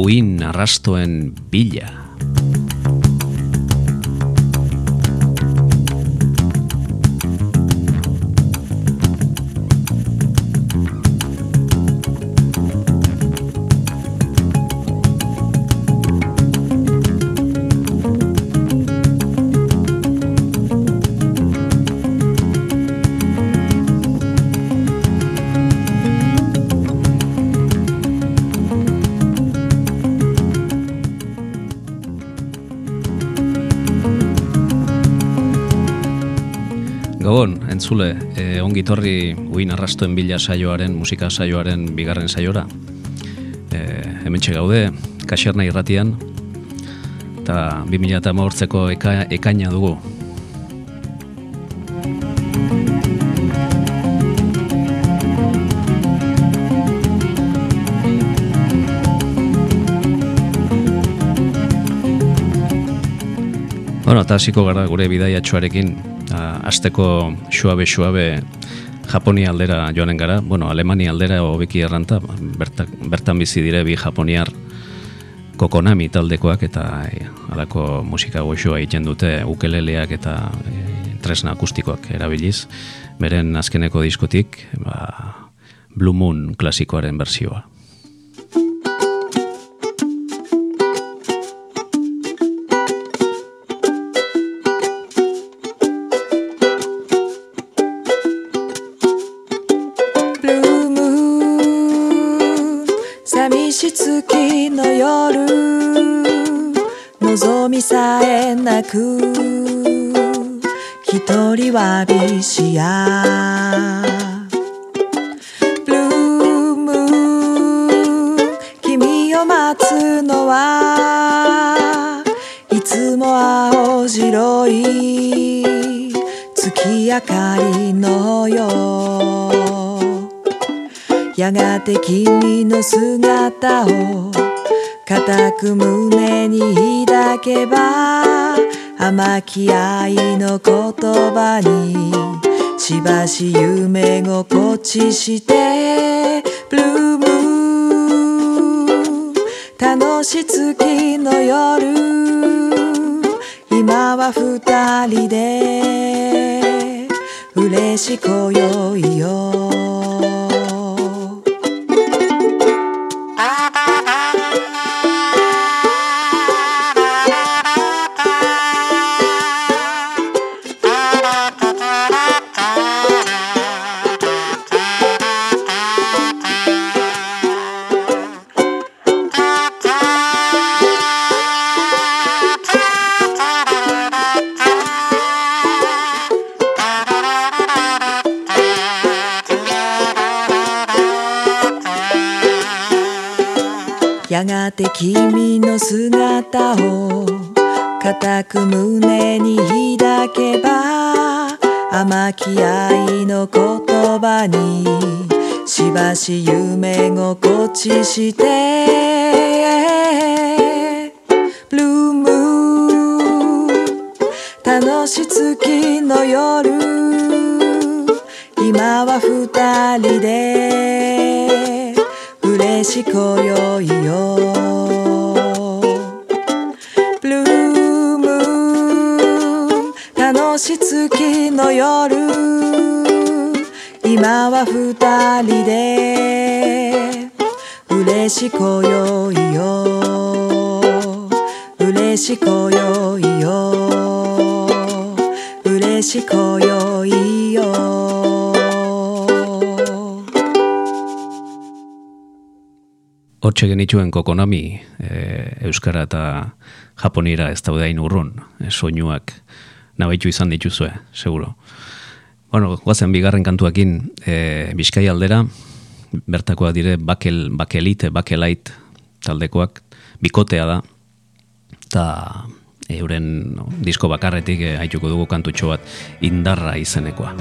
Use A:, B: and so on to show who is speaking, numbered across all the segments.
A: uin arrastoen bila. Entzule, e, ongi torri uin arrastoen bila saioaren, musika saioaren bigarren saiora. E, hemen gaude, kaserna irratian, eta 2008ko eka, ekaina dugu. Bueno, eta hasiko gara gure bidaiatxoarekin, asteko suabe suabe Japonia aldera joanen gara, bueno, Alemania aldera hobeki erranta, bertan bizi dire bi japoniar kokonami taldekoak eta e, alako musika goxoa egiten dute ukeleleak eta e, tresna akustikoak erabiliz, beren azkeneko diskotik, ba, Blue Moon klasikoaren bersioa.
B: く。一人わびしやブルームー。君を待つのは。いつも青白い。月明かりのよう。やがて君の姿を。固く胸に抱けば。甘き愛の言葉にしばし夢心地してブルーム楽し月の夜今は二人で嬉しこよいよて君の姿を固く胸に抱けば甘き愛の言葉にしばし夢心地してブルーム楽し月の夜今は二人で返し今宵よブルームー楽し月の夜。今は二人で嬉し今宵よ嬉しこよいよ。嬉し今よい
A: Hortxe genituen kokonami, e, Euskara eta Japonira ez daude urrun, e, soinuak nabaitu izan dituzue, seguro. Bueno, guazen bigarren kantuakin e, Bizkai aldera, bertakoa dire bakel, bakelite, bakelait taldekoak, bikotea da, eta euren disko bakarretik e, haituko dugu kantutxo bat indarra izenekoa.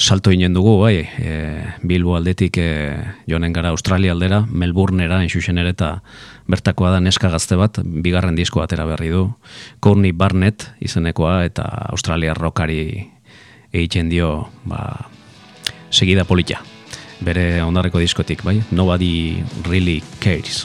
C: Salto inen dugu, bai, e, Bilbo aldetik e, joanen gara Australia aldera, Melbournera, enxusen ere, eta bertakoa da neska gazte bat, bigarren disko atera berri du, Courtney Barnett izenekoa, eta Australia rockari egiten dio, ba, segida polita. Bere ondarreko diskotik, bai? Nobody really cares.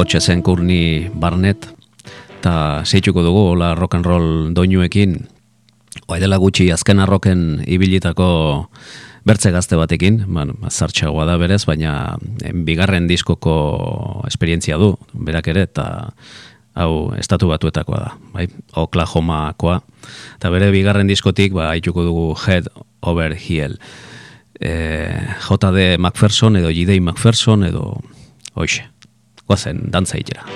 C: Hotxe zen kurni barnet, eta zeituko dugu, hola rock and roll doinuekin, oa dela gutxi azken arroken ibilitako bertze gazte batekin, bueno, zartxagoa da berez, baina bigarren diskoko esperientzia du, berak ere, eta hau estatu batuetakoa da, bai? Oklahomakoa, eta bere bigarren diskotik, ba, haituko dugu Head Over Heel. E, J.D. McPherson edo J.D. McPherson edo hoxe goazen dantza itera.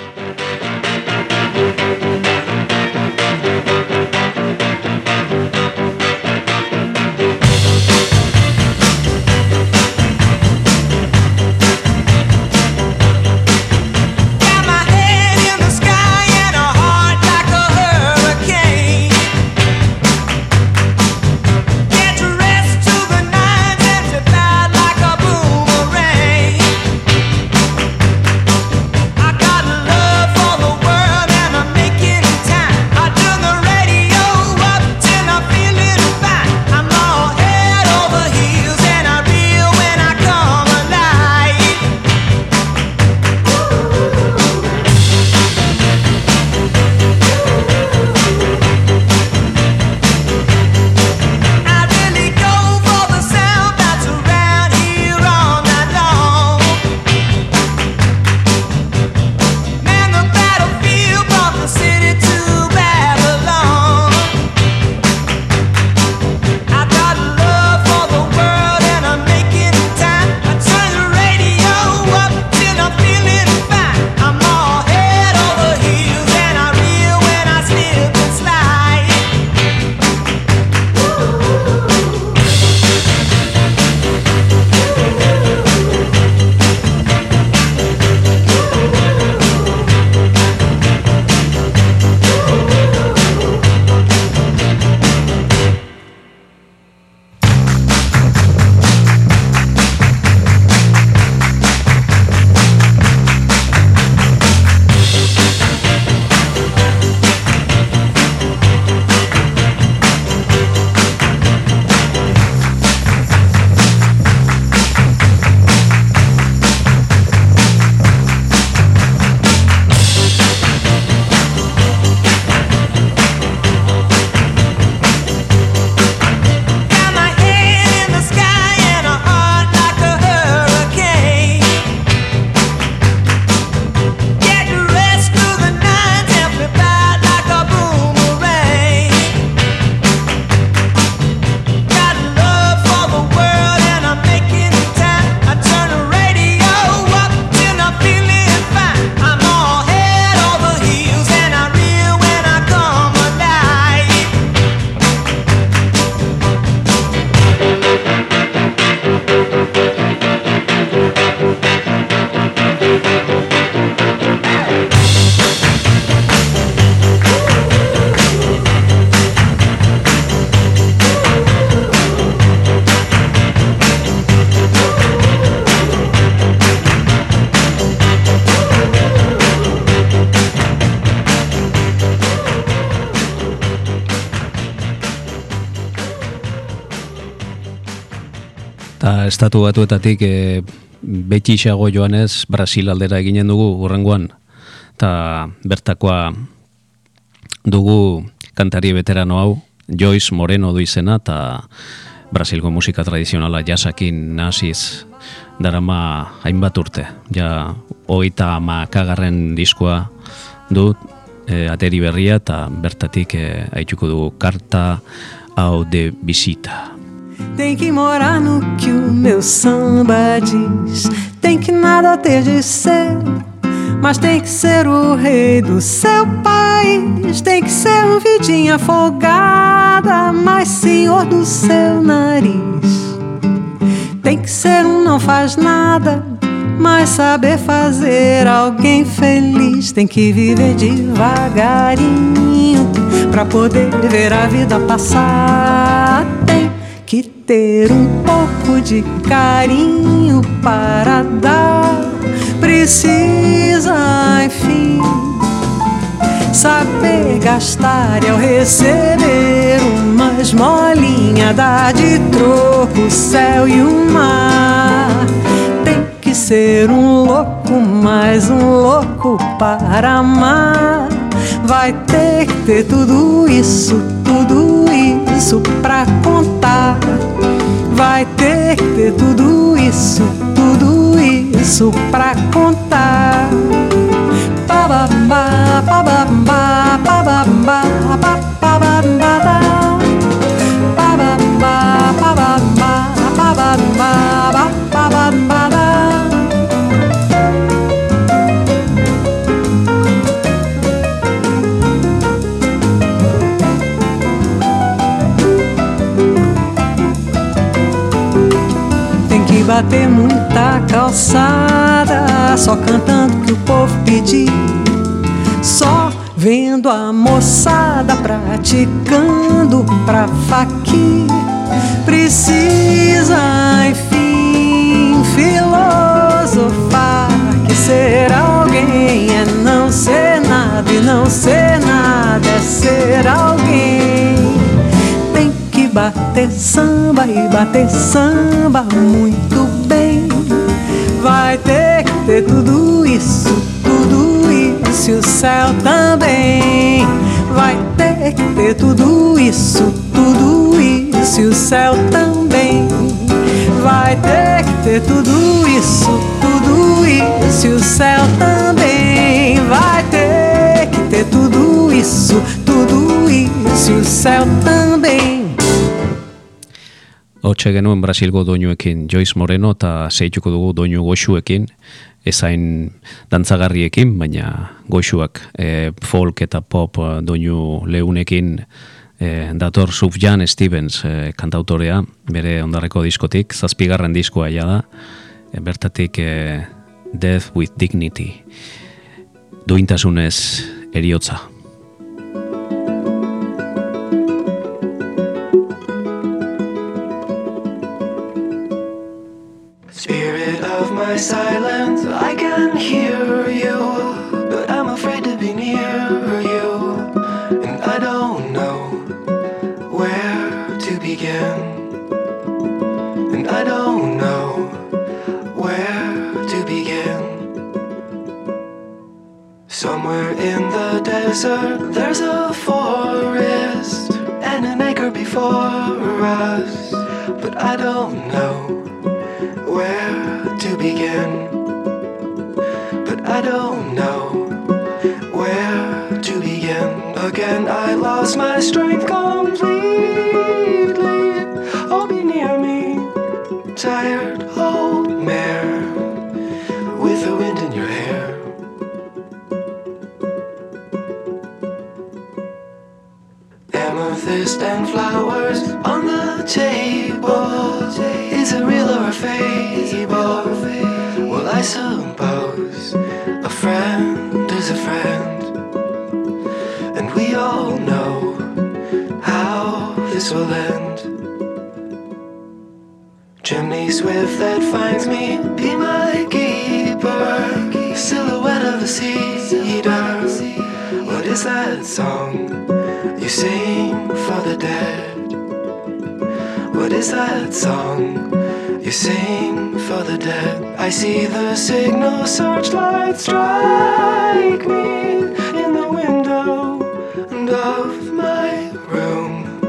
A: Estatu batuetatik e, beti isago joanez Brasil aldera eginen dugu urrengoan. Eta bertakoa dugu kantari veterano hau, Joyce Moreno du izena, eta Brasilgo musika tradizionala jasakin nasiz darama hainbat urte. Ja, oita makagarren diskoa du e, ateri berria, eta bertatik e, haituko dugu karta hau de visita.
D: Tem que morar no que o meu samba diz. Tem que nada ter de ser, mas tem que ser o rei do seu país. Tem que ser um vidinha folgada, mas senhor do seu nariz. Tem que ser um não faz nada, mas saber fazer alguém feliz. Tem que viver devagarinho pra poder ver a vida passar. Ter um pouco de carinho para dar. Precisa, enfim, saber gastar e ao receber uma esmolinha dar de troco o céu e o mar. Tem que ser um louco, mais um louco para amar. Vai ter que ter tudo isso, tudo isso pra contar vai ter que ter tudo isso, tudo isso pra contar. Bababá, bababá, bababá, bababá, bababá, bababá, bababá, bababá. Bater muita calçada, só cantando que o povo pedir. Só vendo a moçada praticando pra faqui. Precisa, bater samba e bater samba muito bem. Vai ter que ter tudo isso, tudo isso e o céu também. Vai ter que ter tudo isso, tudo isso e o céu também. Vai ter que ter tudo isso, tudo isso e o céu também. Vai ter que ter tudo isso, tudo isso e o céu também.
A: Hotxe genuen Brasilgo doinuekin Joyce Moreno eta zeituko dugu doinu goxuekin, ezain dantzagarriekin, baina goxuak e, folk eta pop eh, doinu leunekin e, dator Sufjan Stevens e, kantautorea, bere ondarreko diskotik, zazpigarren diskoa ja da, e, bertatik e, Death with Dignity, duintasunez eriotza.
E: My silence, I can hear you, but I'm afraid to be near you, and I don't know where to begin, and I don't know where to begin. Somewhere in the desert, there's a forest and an acre before us, but I don't know where to begin. But I don't know where to begin. Again, I lost my strength completely. Oh, be near me, tired old mare with the wind in your hair. Amethyst and flowers on the table. Is it real or a fable? Well, I suppose a friend is a friend. And we all know how this will end. Chimney swift that finds me, be my keeper. Silhouette of a cedar. What is that song you sing for the dead? What is that song You sing for the dead. I see the signal searchlight strike me in the window and of my room.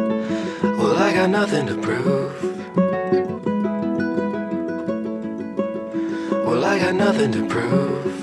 E: Well, I got nothing to prove. Well, I got nothing to prove.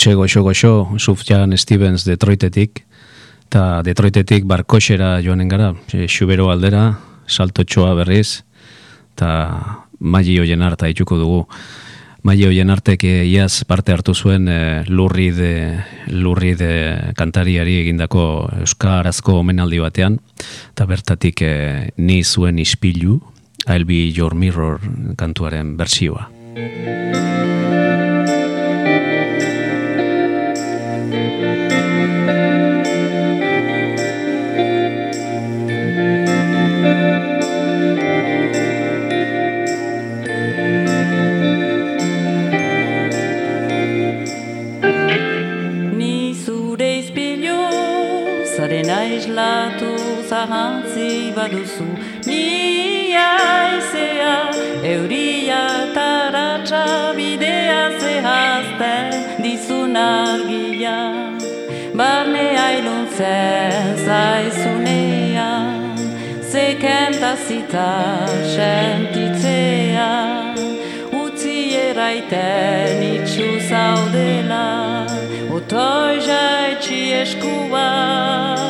A: Hortxe goxo-goxo, Sufjan Stevens Detroitetik, eta Detroitetik barkoxera joanen gara, e, xubero aldera, saltotxoa berriz, eta maili hoien harta ituko dugu. Maili hoien artek e, iaz parte hartu zuen e, lurri de, lurri de kantariari egindako euskarazko omenaldi batean, eta bertatik e, ni zuen ispilu, I'll be your mirror kantuaren bersioa.
F: Zahantzi baduzu. Ni aizea, euria taratxa bidea zehazten dizun argia. Barne ailuntzen zaizunean, zekentazita sentitzea. Utzi eraiten itxu zaudela, otoi jaitsi eskua.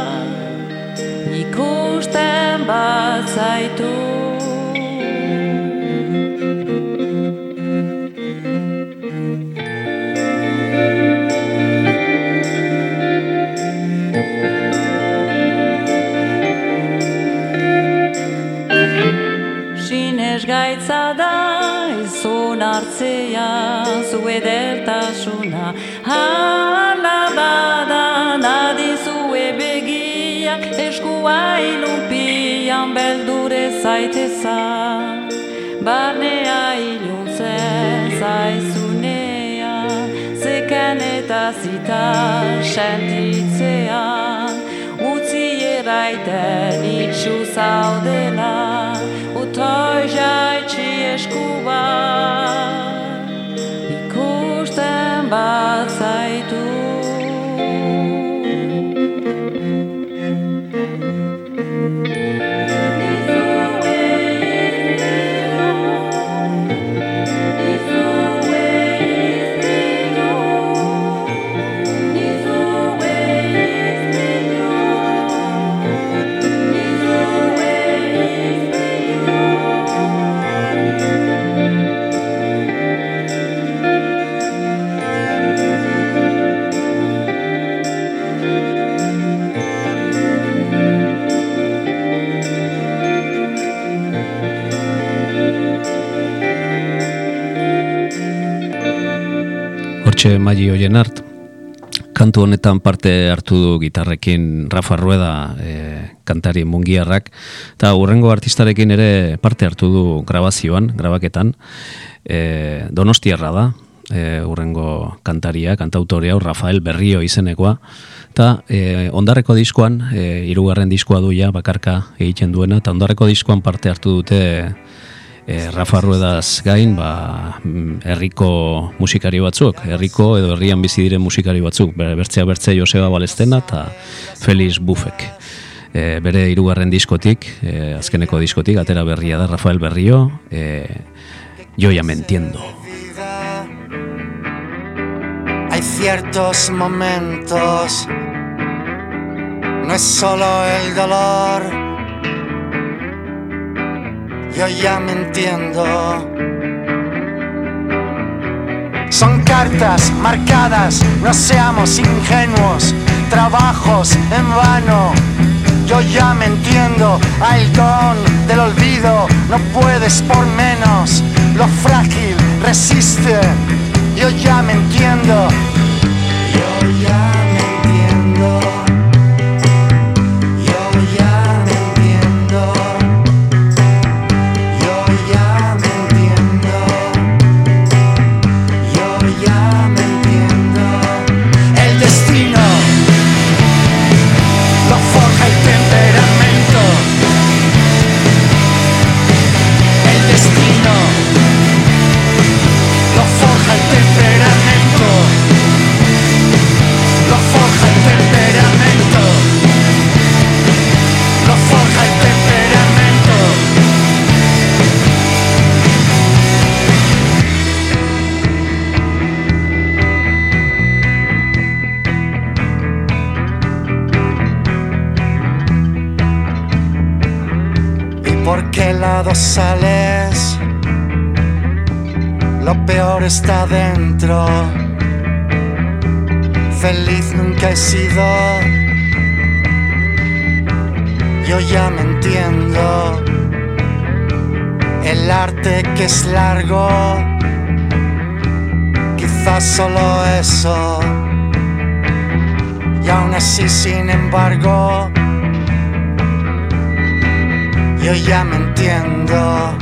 F: Bat zaitu. Sinez gaitza da, izun hartzea, zu eta zita sentitzean. Utzi eraiten itxu zaudela, utoi jaitsi eskua. Ikusten bat
A: Hortxe Magi hoien hart, kantu honetan parte hartu du gitarrekin Rafa Rueda e, kantari mungiarrak, eta urrengo artistarekin ere parte hartu du grabazioan, grabaketan, e, donostiarra da, e, urrengo kantaria, kantautorea, Rafael Berrio izenekoa, eta e, ondarreko diskoan, e, irugarren diskoa duia, bakarka egiten duena, eta ondarreko diskoan parte hartu dute e, Rafa Ruedaz gain, ba, mm, herriko musikari batzuk, herriko edo herrian bizi diren musikari batzuk, bertzea bertzea Joseba Balestena eta Felix Bufek. E, bere hirugarren diskotik, e, azkeneko diskotik, atera berria da Rafael Berrio, e, yo ya me entiendo.
G: Hay ciertos momentos, no es solo el dolor, yo ya me entiendo. Son cartas marcadas, no seamos ingenuos, trabajos en vano. Yo ya me entiendo, al don del olvido, no puedes por menos. Lo frágil resiste, yo ya me entiendo. Yo ya sales, lo peor está dentro. Feliz nunca he sido, yo ya me entiendo. El arte que es largo, quizás solo eso. Y aún así, sin embargo, yo ya me entiendo.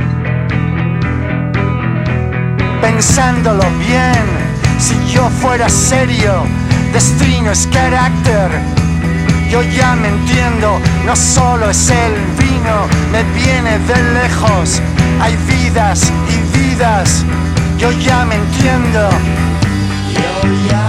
G: Pensándolo bien, si yo fuera serio, destino es carácter. Yo ya me entiendo, no solo es el vino, me viene de lejos. Hay vidas y vidas, yo ya me entiendo. Yo ya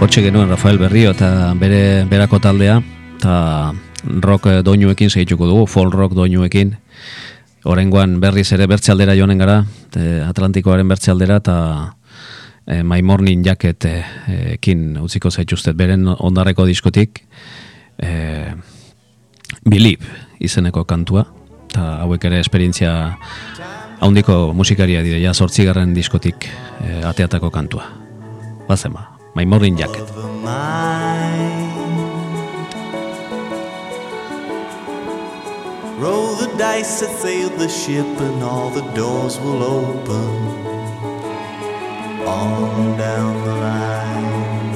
A: Hortxe genuen Rafael Berrio eta bere berako taldea, eta rock doinuekin segituko dugu, folk rock doinuekin. Horengoan berriz ere bertxaldera joanen gara, e, Atlantikoaren bertxaldera, eta e, My Morning Jacket e, ekin utziko zaituztet beren ondarreko diskotik. E, Believe izeneko kantua, eta hauek ere esperientzia haundiko musikaria dire, ja sortzigarren diskotik e, ateatako kantua. Bazema. My Morning Jacket.
H: Roll the dice sail the ship, and all the doors will open on down the line.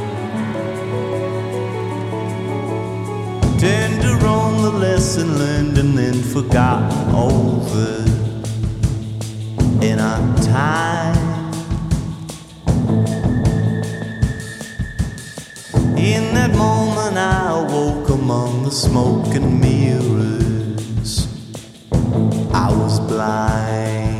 H: Tender on the lesson learned and then forgotten over in our time. In that moment, I awoke among the smoke and mirrors. I was blind.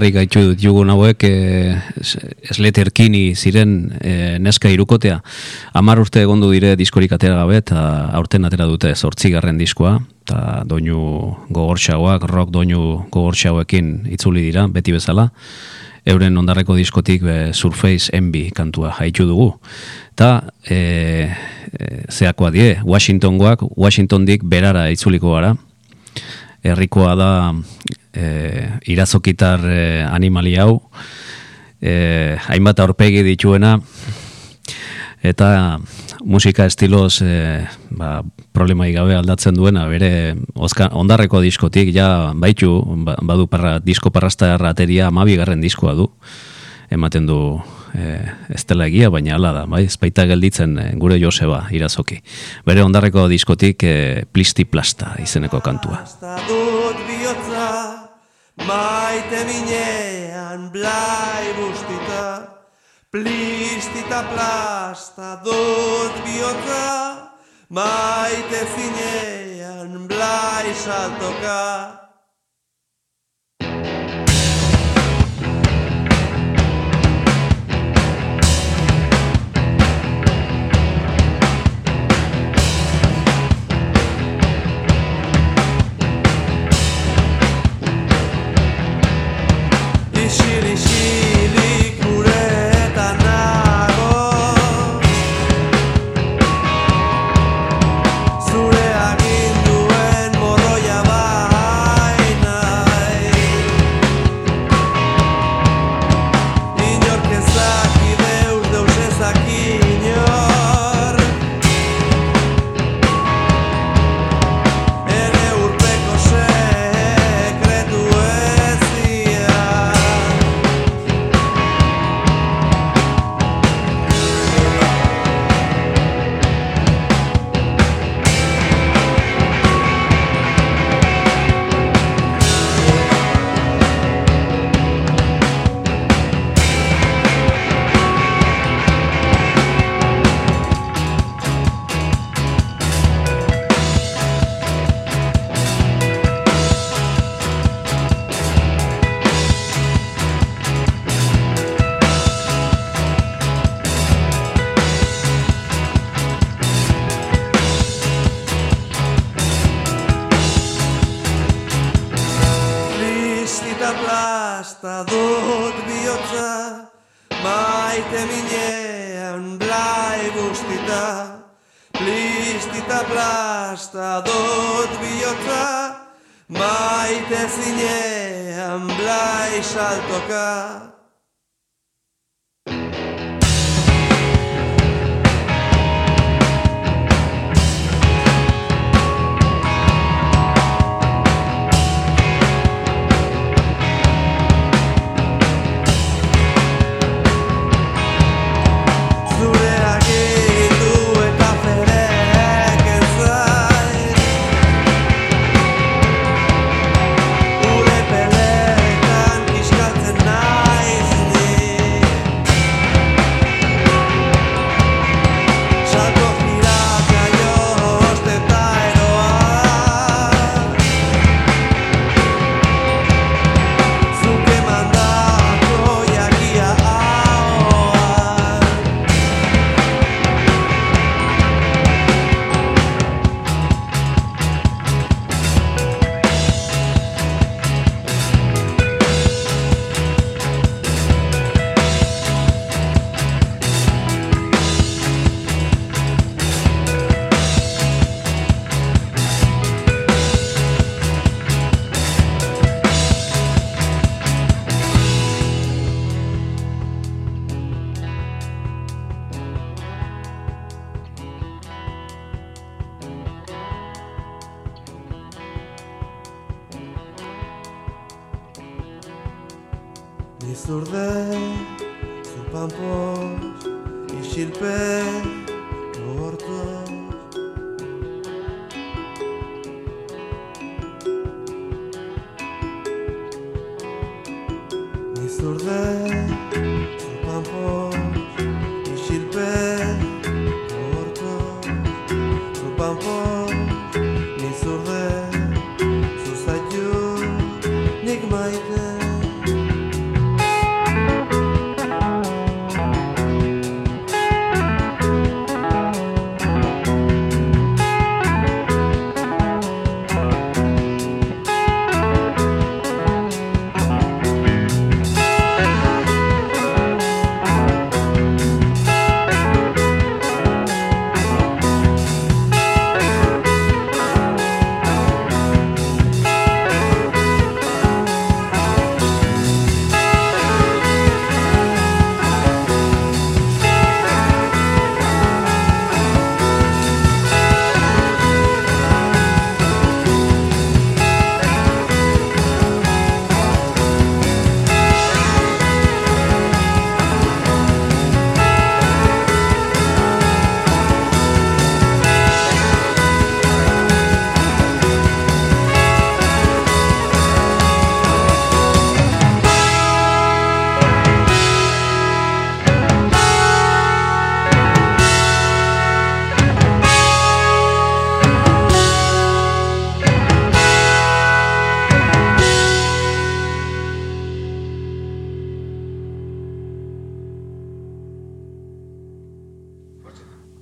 A: Ondarrik gaitu ditugun hauek e, esleterkini ziren e, neska irukotea. Amar urte egondu dire diskorik atera gabe eta aurten atera dute zortzigarren diskoa eta doinu gogortxauak, rock doinu gogortxauekin itzuli dira, beti bezala. Euren ondarreko diskotik be, Surface Envy kantua haitu dugu. Eta e, e, zeakoa die, Washingtongoak, Washingtondik berara itzuliko gara, herrikoa da e, irazokitar e, animali hau, e, hainbat aurpegi dituena, eta musika estiloz e, ba, problemai gabe aldatzen duena, bere ozka, ondarreko diskotik, ja baitu, ba, badu parra, disko parrasta errateria amabigarren diskoa du, ematen du e, ez dela egia, baina ala da, bai, ezpaita gelditzen e, gure Joseba irazoki. Bere ondarreko diskotik e, plisti plasta izeneko kantua.
I: Maite minean blai bustita. Plistita plasta dut bihotza, maite zinean blai saltoka.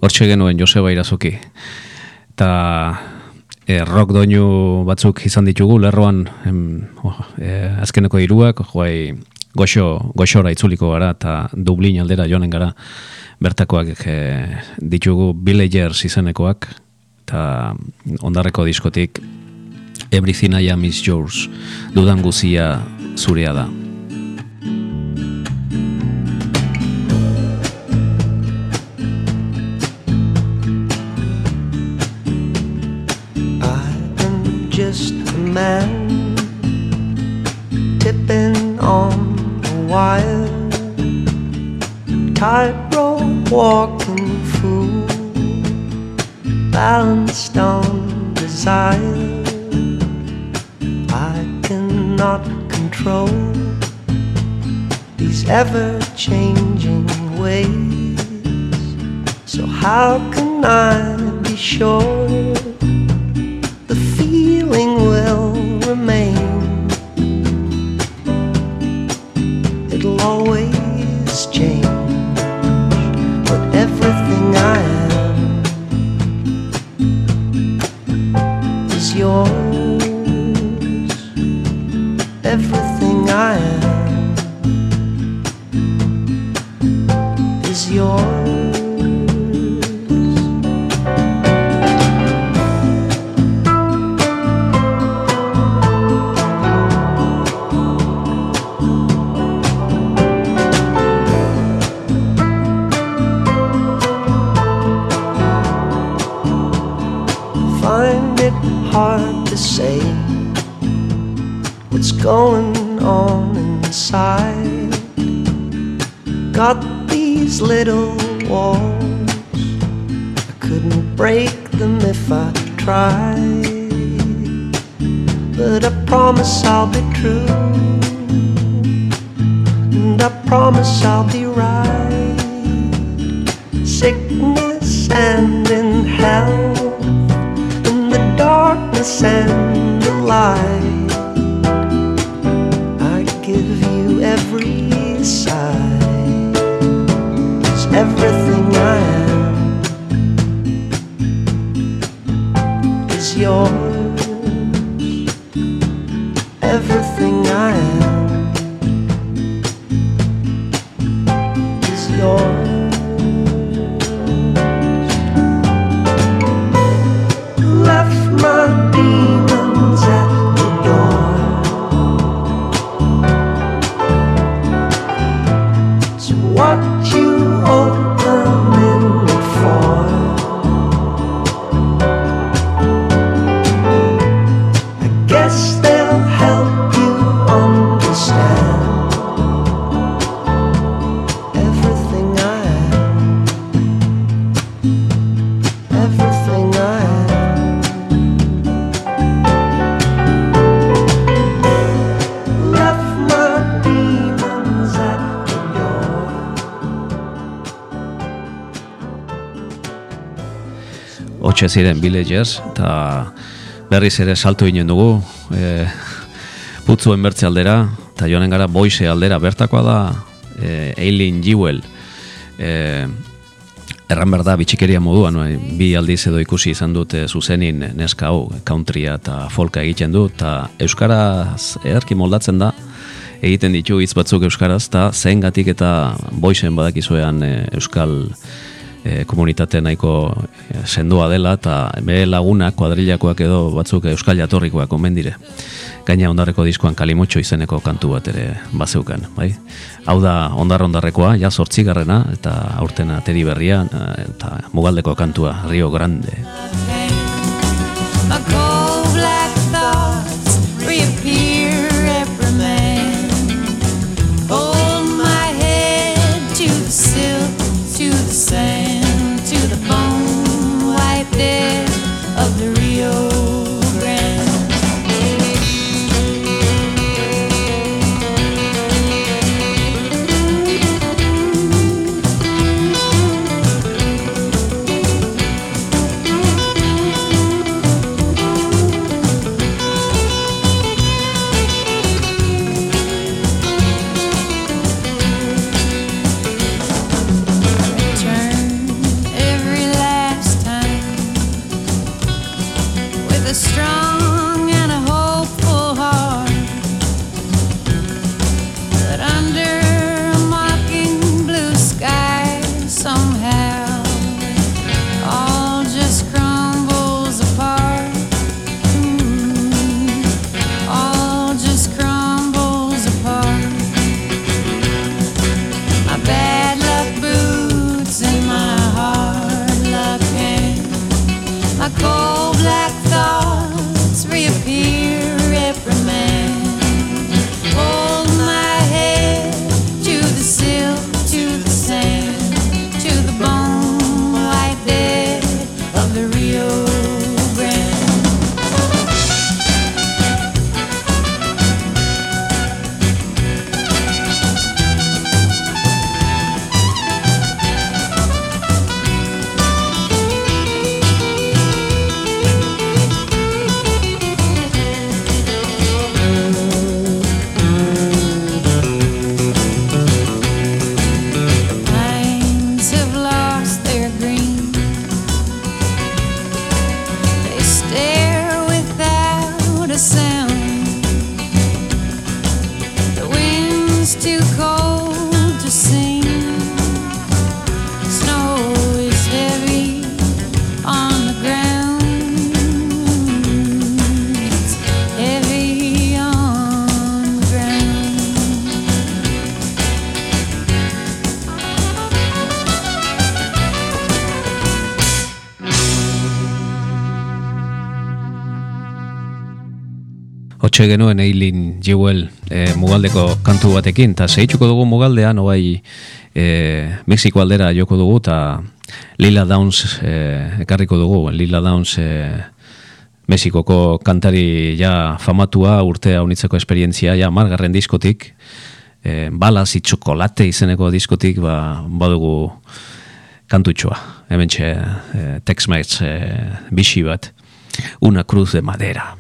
A: Hortxe genuen Joseba Irazuki. Eta e, rock doinu batzuk izan ditugu, lerroan em, oh, e, azkeneko hiruak joai goxo, goxora itzuliko gara, eta Dublin aldera joanen gara, bertakoak e, ditugu Villagers izenekoak, eta ondarreko diskotik Everything I Am Is Yours, dudan guzia zurea da.
J: Wire, tightrope walking fool, balanced on desire. I cannot control these ever changing ways. So, how can I be sure? Find it hard to say what's going on inside. Got these little walls, I couldn't break them if I tried. But I promise I'll be true, and I promise I'll be right. Sickness and in the darkness and the light. I give you every side. 'Cause everything I am is yours. Everything I am
A: Hotxe ziren Villagers, eta berriz ere salto ginen dugu, e, putzuen bertze aldera, eta joanen gara boise aldera, bertakoa da e, Eileen Jewell, e, erran behar da bitxikeria moduan, bai, bi aldiz edo ikusi izan dut e, zuzenin neska hau, countrya eta folka egiten du, eta euskaraz edarki moldatzen da, egiten ditu hitz batzuk euskaraz, eta zengatik eta boisen badakizuean e, euskal e, komunitate nahiko e, sendoa dela eta bere lagunak, kuadrilakoak edo batzuk euskal jatorrikoak omen dire. Gaina ondarreko diskoan kalimotxo izeneko kantu bat ere bazeukan, bai? Hau da ondar ondarrekoa, ja sortzigarrena eta aurten ateri berria eh, eta mugaldeko kantua Rio Grande. Hortxe genuen Eilin Jewel e, mugaldeko kantu batekin, eta zehituko dugu mugaldean, oai e, Mexiko aldera joko dugu, eta Lila Downs e, ekarriko dugu, Lila Downs e, Mexikoko kantari ja famatua, urtea unitzeko esperientzia, ja margarren diskotik, e, balas i txokolate izeneko diskotik, ba, badugu kantutxoa, hemen txe e, Tex-Mex e, bixi bat, una cruz de madera.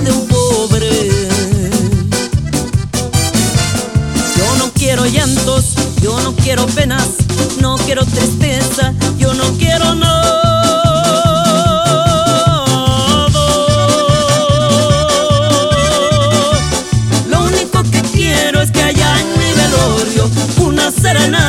F: De un pobre. Yo no quiero llantos, yo no quiero penas, no quiero tristeza, yo no quiero nada. Lo único que quiero es que haya en mi velorio una serenata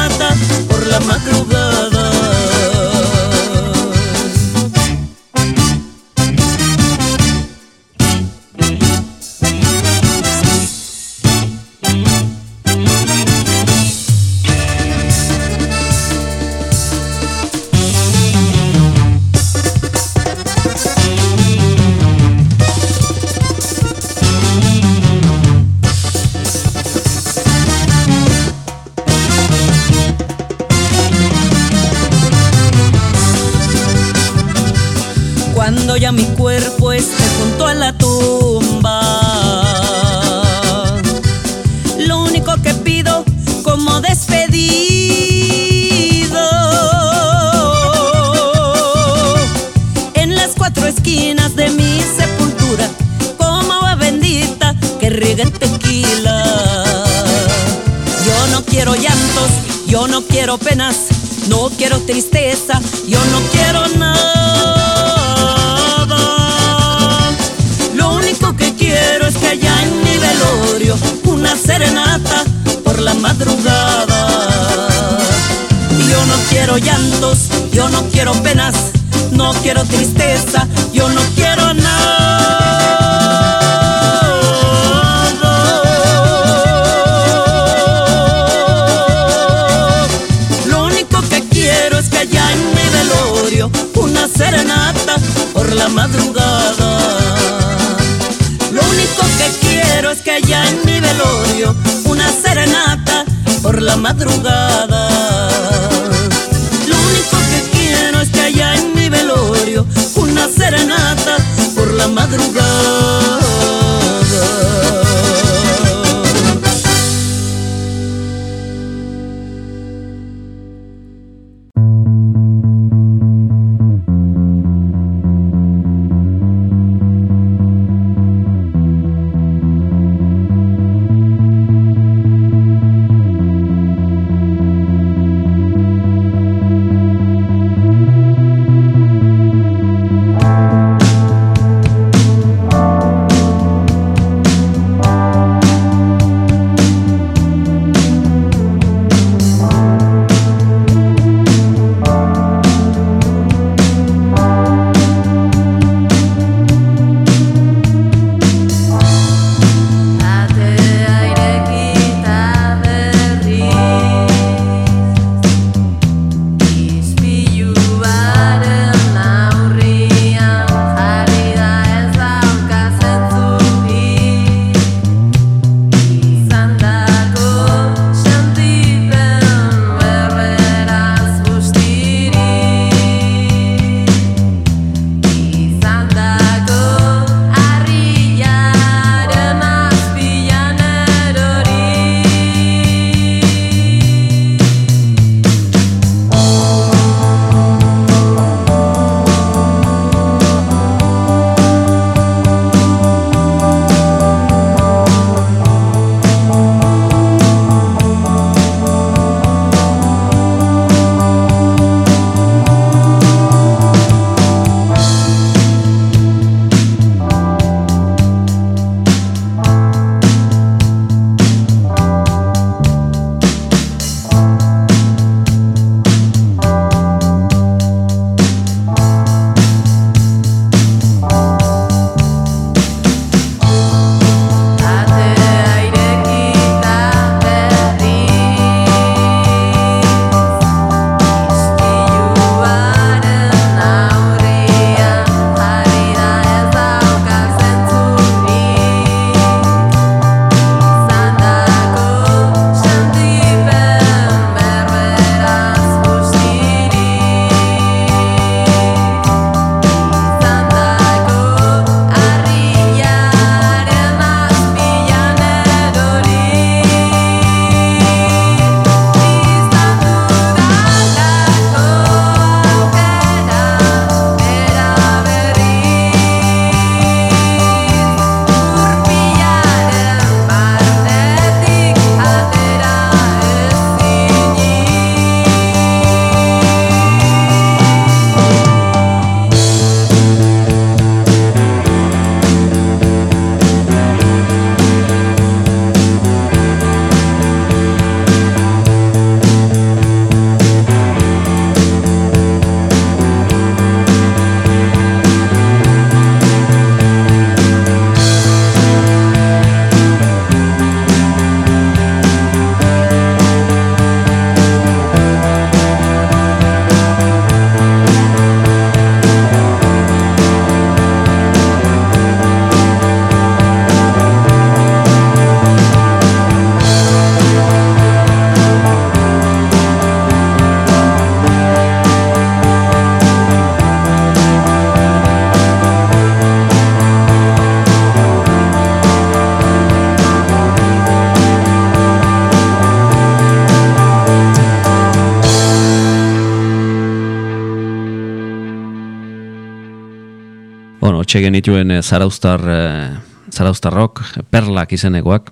A: hortxe genituen eh, zaraustar, eh, zaraustarrok, perlak izenekoak,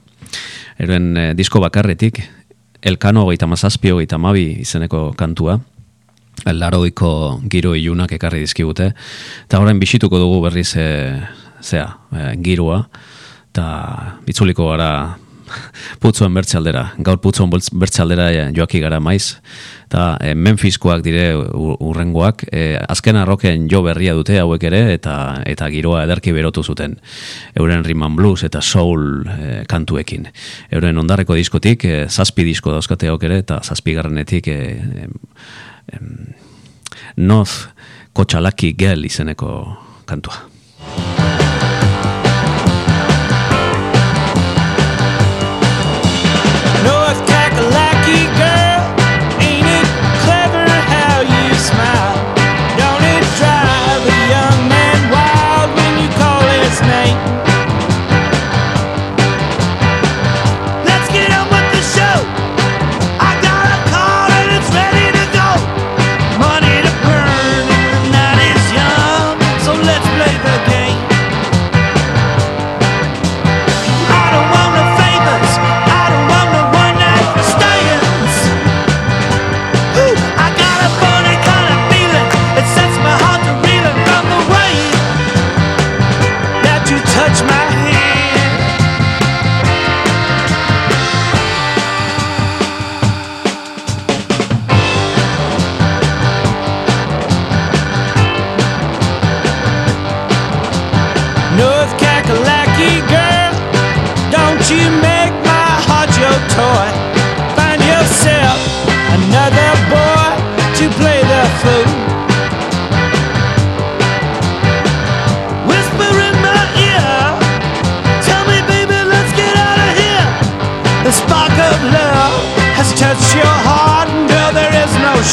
A: eren eh, disko bakarretik, elkano hogeita mazazpi hogeita mabi izeneko kantua, laroiko giro ilunak ekarri dizkigute, eta horren bisituko dugu berriz e, zea, e, giroa, eta bitzuliko gara putzuen bertxaldera, gaur putzuen bertxaldera joaki gara maiz, eta e, Memphiskoak dire urrengoak, e, azken arroken jo berria dute hauek ere, eta eta giroa ederki berotu zuten. Euren and Blues eta Soul e, kantuekin. Euren ondarreko diskotik, e, zazpi disko dauzkateok ere, eta zazpi garrenetik e, em, North Kotxalaki Gel izeneko kantua.
I: North cackalacky girl.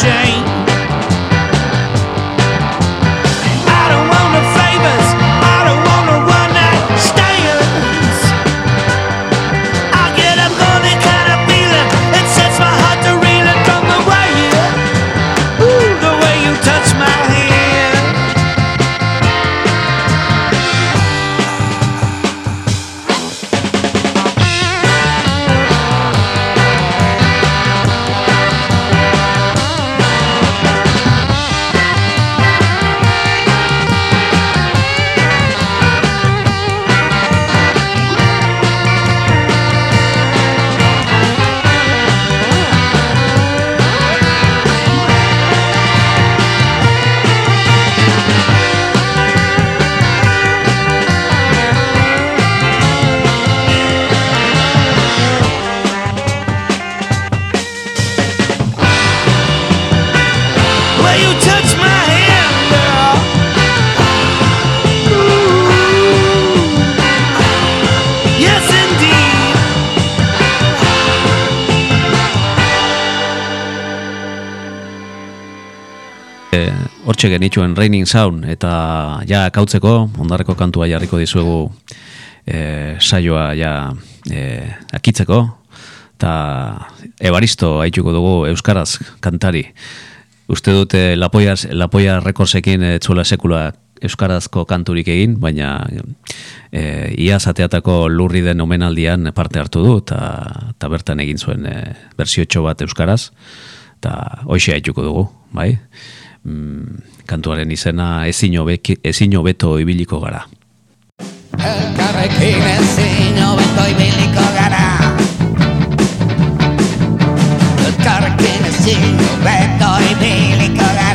A: change. Hortxe genituen Raining Sound eta ja kautzeko ondarreko kantua jarriko dizuegu e, saioa ja e, akitzeko eta Ebaristo haituko dugu Euskaraz kantari uste dute Lapoia, Lapoia Rekordsekin ez zuela sekula Euskarazko kanturik egin, baina e, ia zateatako lurri den omenaldian parte hartu du eta bertan egin zuen e, bersiotxo bat Euskaraz eta hoxe haituko dugu, bai? Mm, kantuaren izena ezin hobeki- ezin hobeto ibiliko gara.
K: Elkarrekin ezin hobeto ibiliko gara Elkarrekin ezin hobeto ibiliko gara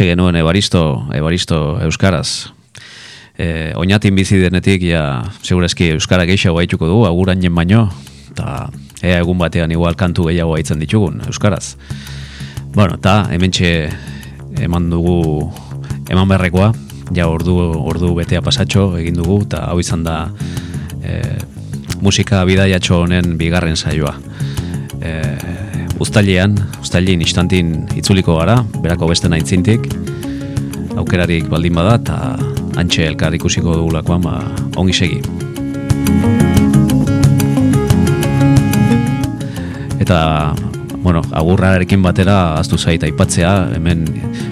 A: Hortxe genuen Ebaristo, Ebaristo Euskaraz. E, oinatin bizi denetik, ja, segurazki Euskara gehiago gaituko du, agurainen baino, eta ea egun batean igual kantu gehiago haitzen ditugun, Euskaraz. Bueno, eta hemen eman dugu, eman berrekoa, ja ordu, ordu betea pasatxo egin dugu, eta hau izan da e, musika bidaiatxo honen bigarren saioa. E, Uztailean, uztailean instantin itzuliko gara, berako beste naintzintik, aukerarik baldin bada, eta antxe elkar ikusiko dugulakoan, ba, ongi segi. Eta, bueno, agurrarekin batera aztu zait aipatzea, hemen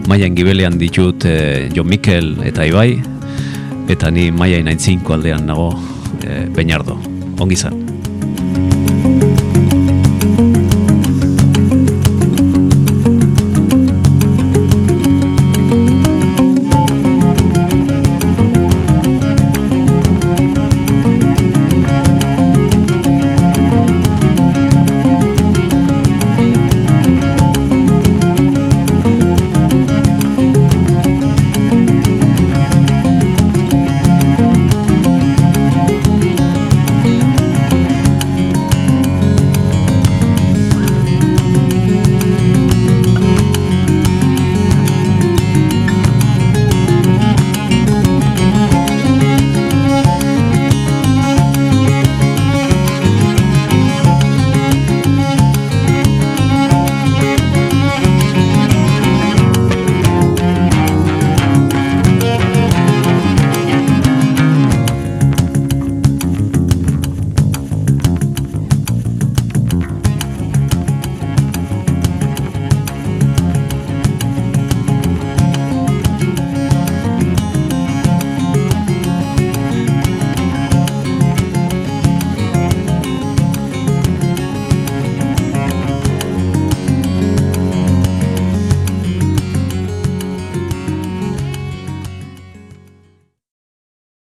A: maian gibelean ditut e, Jon Mikel eta Ibai, eta ni maiain aintzinko aldean nago e, Beñardo. Ongi zan.